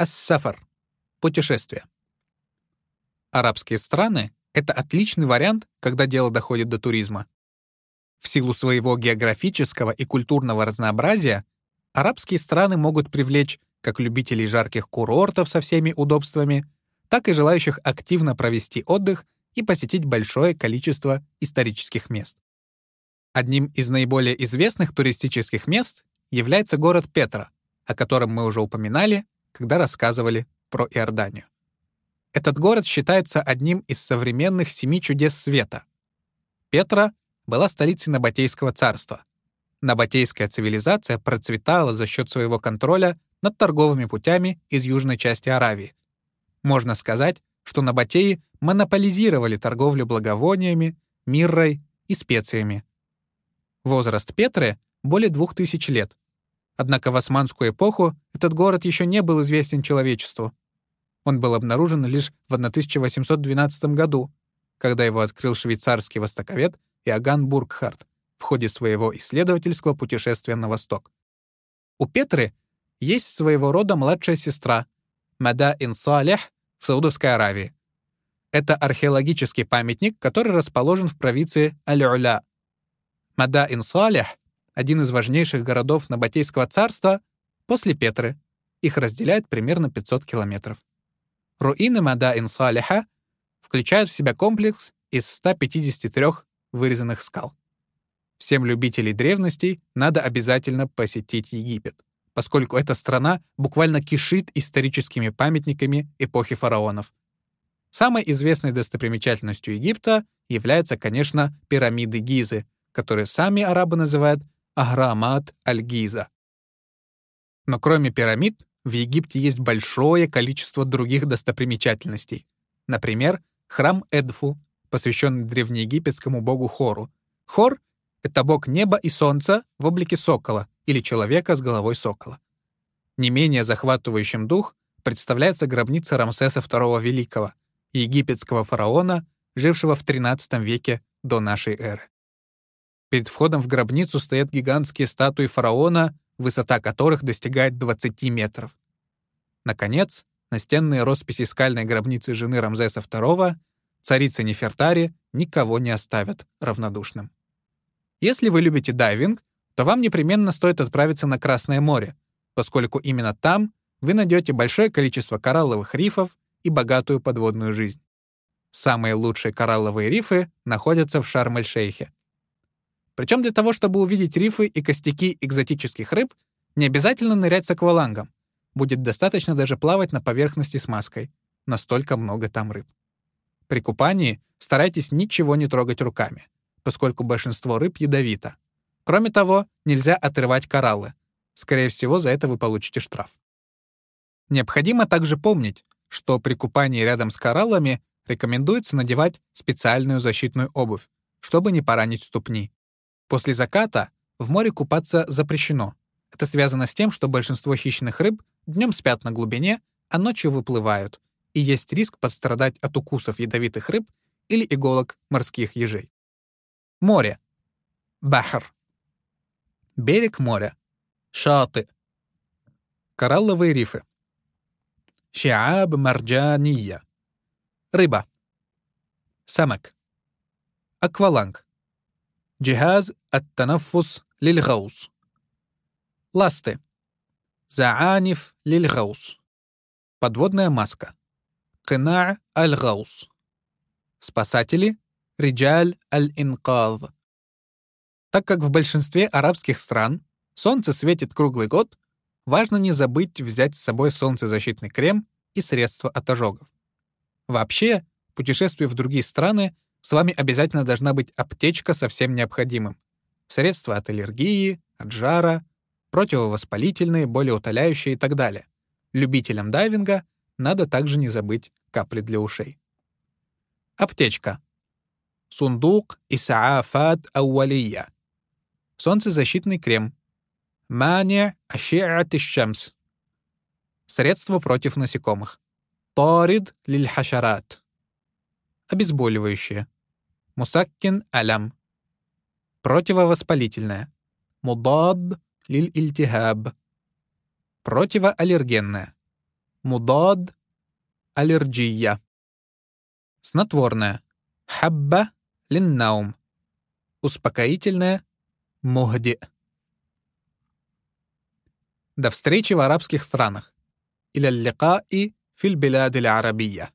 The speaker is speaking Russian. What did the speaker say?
Ас-Сафар — путешествие. Арабские страны — это отличный вариант, когда дело доходит до туризма. В силу своего географического и культурного разнообразия арабские страны могут привлечь как любителей жарких курортов со всеми удобствами, так и желающих активно провести отдых и посетить большое количество исторических мест. Одним из наиболее известных туристических мест является город Петра, о котором мы уже упоминали, когда рассказывали про Иорданию. Этот город считается одним из современных семи чудес света. Петра была столицей Набатейского царства. Набатейская цивилизация процветала за счет своего контроля над торговыми путями из южной части Аравии. Можно сказать, что набатеи монополизировали торговлю благовониями, миррой и специями. Возраст Петры — более двух тысяч лет. Однако в османскую эпоху этот город еще не был известен человечеству. Он был обнаружен лишь в 1812 году, когда его открыл швейцарский востоковед Иоганн Бургхард в ходе своего исследовательского путешествия на восток. У Петры есть своего рода младшая сестра Мада ин Салех в Саудовской Аравии. Это археологический памятник, который расположен в провинции Аль-Уля. Мада ин Салех — один из важнейших городов Набатейского царства после Петры. Их разделяет примерно 500 километров. Руины Мада ин Салеха включают в себя комплекс из 153 вырезанных скал. Всем любителей древностей надо обязательно посетить Египет, поскольку эта страна буквально кишит историческими памятниками эпохи фараонов. Самой известной достопримечательностью Египта являются, конечно, пирамиды Гизы, которые сами арабы называют Аграмат аль-Гиза. Но кроме пирамид, в Египте есть большое количество других достопримечательностей. Например, храм Эдфу, посвященный древнеегипетскому богу Хору. Хор — это бог неба и солнца в облике сокола или человека с головой сокола. Не менее захватывающим дух представляется гробница Рамсеса II Великого, египетского фараона, жившего в XIII веке до нашей эры. Перед входом в гробницу стоят гигантские статуи фараона, высота которых достигает 20 метров. Наконец, настенные росписи скальной гробницы жены Рамзеса II царица Нефертари никого не оставят равнодушным. Если вы любите дайвинг, то вам непременно стоит отправиться на Красное море, поскольку именно там вы найдете большое количество коралловых рифов и богатую подводную жизнь. Самые лучшие коралловые рифы находятся в Шарм-эль-Шейхе. Причем для того, чтобы увидеть рифы и костяки экзотических рыб, не обязательно нырять с аквалангом. Будет достаточно даже плавать на поверхности с маской. Настолько много там рыб. При купании старайтесь ничего не трогать руками, поскольку большинство рыб ядовито. Кроме того, нельзя отрывать кораллы. Скорее всего, за это вы получите штраф. Необходимо также помнить, что при купании рядом с кораллами рекомендуется надевать специальную защитную обувь, чтобы не поранить ступни. После заката в море купаться запрещено. Это связано с тем, что большинство хищных рыб днем спят на глубине, а ночью выплывают, и есть риск пострадать от укусов ядовитых рыб или иголок морских ежей. Море. Бахр. Берег моря. Шаты. Коралловые рифы. Шиаб марджания. Рыба. Самак. Акваланг. جهاز التنفس للغوص. Ласты. Зааниф лильгаус. Подводная маска. Кына аль-Гаус. Спасатели — Риджаль аль-Инказ. Так как в большинстве арабских стран солнце светит круглый год, важно не забыть взять с собой солнцезащитный крем и средства от ожогов. Вообще, путешествуя в другие страны, с вами обязательно должна быть аптечка со всем необходимым. Средства от аллергии, от жара, противовоспалительные, болеутоляющие и так далее. Любителям дайвинга надо также не забыть капли для ушей. Аптечка. Сундук Исаафат Ауалия. Солнцезащитный крем. Мания Ашиат Шамс. Средство против насекомых. Торид Лильхашарат. Обезболивающее. Мусаккин алям. Противовоспалительное. Мудад лиль ильтихаб. Противоаллергенное. Мудад аллергия; Снотворное. Хабба линнаум. Успокоительное. Мухди. До встречи в арабских странах. Иля ликаи филь биляд арабия.